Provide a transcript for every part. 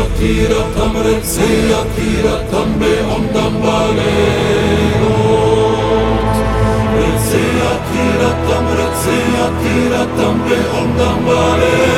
Rezeja tira tam, rezeja tira tam be ondam balelot Rezeja tira tam, rezeja tira tam be ondam balelot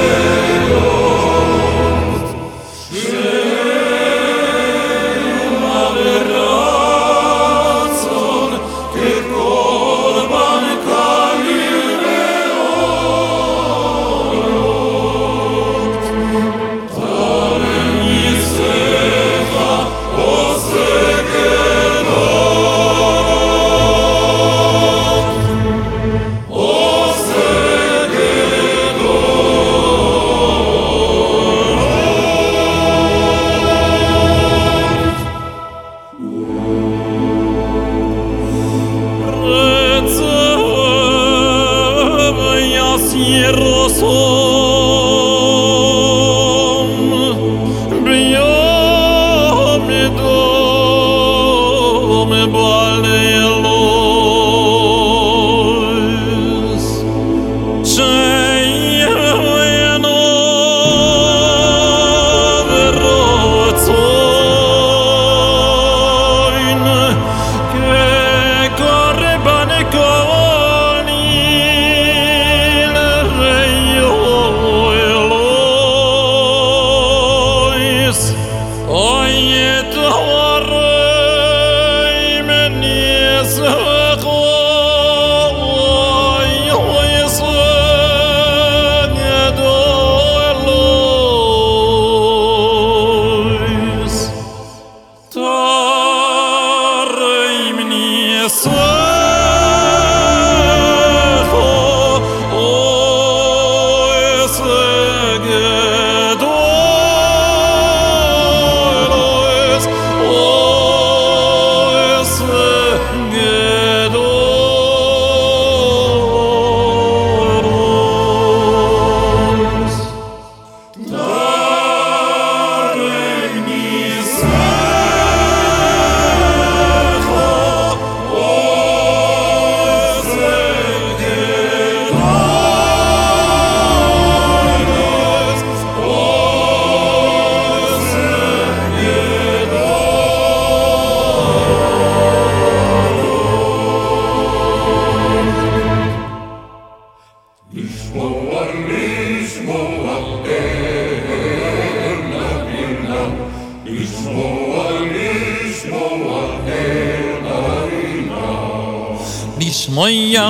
Nishmoya,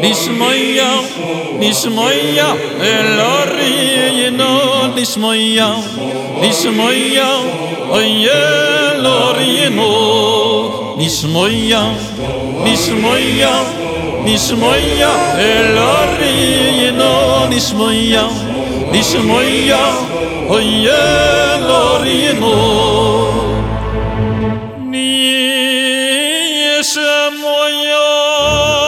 Nishmoya, Nishmoya, Elorino, Nishmoya, Nishmoya, Oye, Elorino, Nishmoya, Nishmoya, Nishmoya, Elorino, Nishmoya, Nishe moya hoye lorino Nishe hoye lorino